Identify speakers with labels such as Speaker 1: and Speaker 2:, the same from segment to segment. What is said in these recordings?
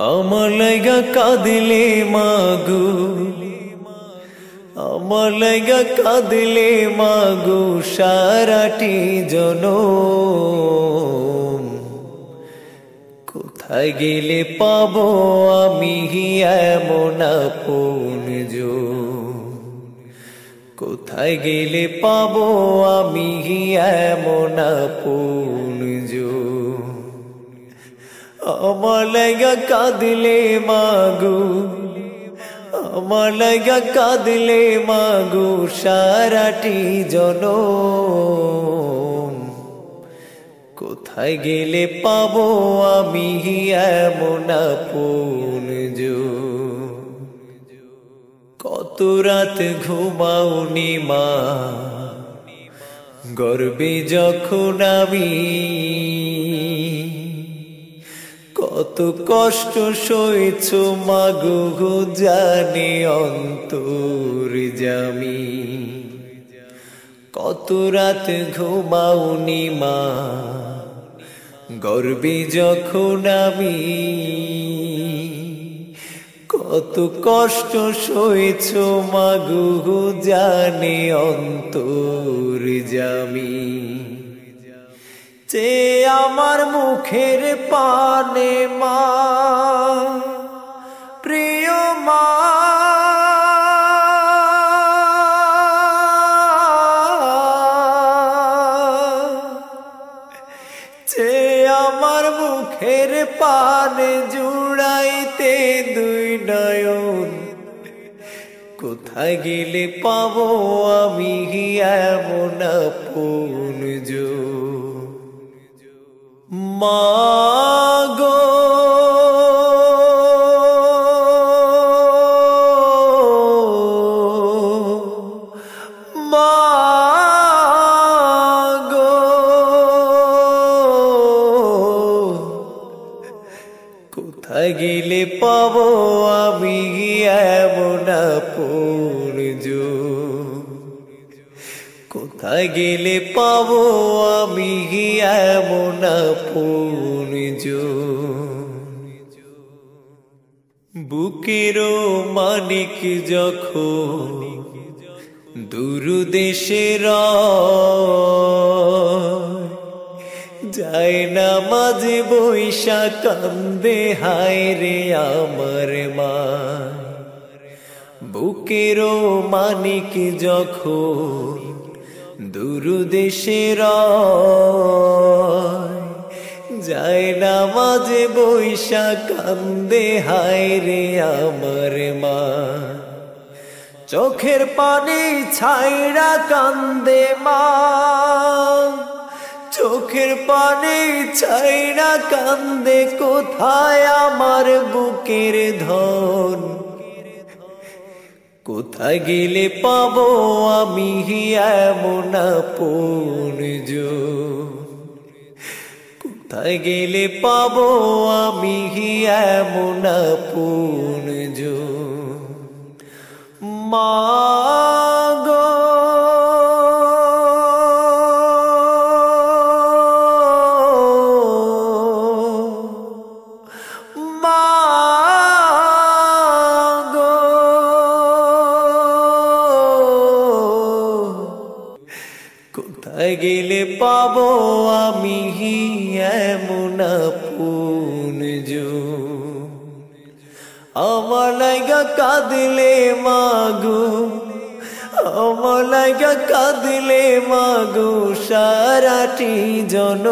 Speaker 1: আমার লাইগা কাঁদলে মাগু। আমার লাইগা কাঁদলে মাগু সারাটি জন কোথায় গেলে পাবো আমি এমন আপনজ কোথায় গেলে পাবো আমি এমন আপনজ লাগা কাঁদলে মাগু লাগা কাঁদলে মাগু সারাটি জন কোথায় গেলে পাবো আমি এমন পুনজ কত রাত ঘুমাওনি মা গর্বে যখন আমি কত কষ্ট সইছ মাগো গো জানে অন্তর জামি। কত রাত ঘুমাওনি মা, গর্বে যখন আমি। কত কষ্ট সইছ মাগু জানে অন্তর জামি। চে আমার মুখের পানে মা। প্রিয় মা। চে আমার মুখের পানে জুড়াইতে দুই নয়ন। কোথায় গেলে পাবো আমি এমন পুনজ মাগো। মাগো। কোথায় গেলে পাবো আমি এমন পুনজ কোথায় গেলে পাবো আমি এমন পুনজ বুকেরও মানিক যখন দূর দেশের যায় না মাঝে বৈশা কান্দে হায় রে আমার মা। বুকেরও মানিক যখন দূর দেশের যায় না মাঝে বৈশা কান্দে হায় রে আমার মা। চোখের পানি ছাইরা কান্দে মা। চোখের পানি ছাইরা কান্দে কোথায় আমার বুকের ধন? কোথায় গেলে পাবো আমি এমন পুনজ কোথায় গেলে পাবো আমি এমন পূর্ণ মাগো গেলে পাবো আমি এমন পুনজ আমার লাগা কাঁদলে মাগো, আমার লাগা কাঁদলে মাগো সারাটি জন।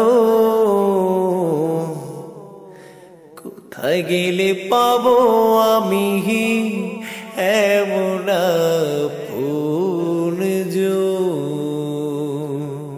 Speaker 1: কোথায় গেলে পাবো আমি